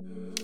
you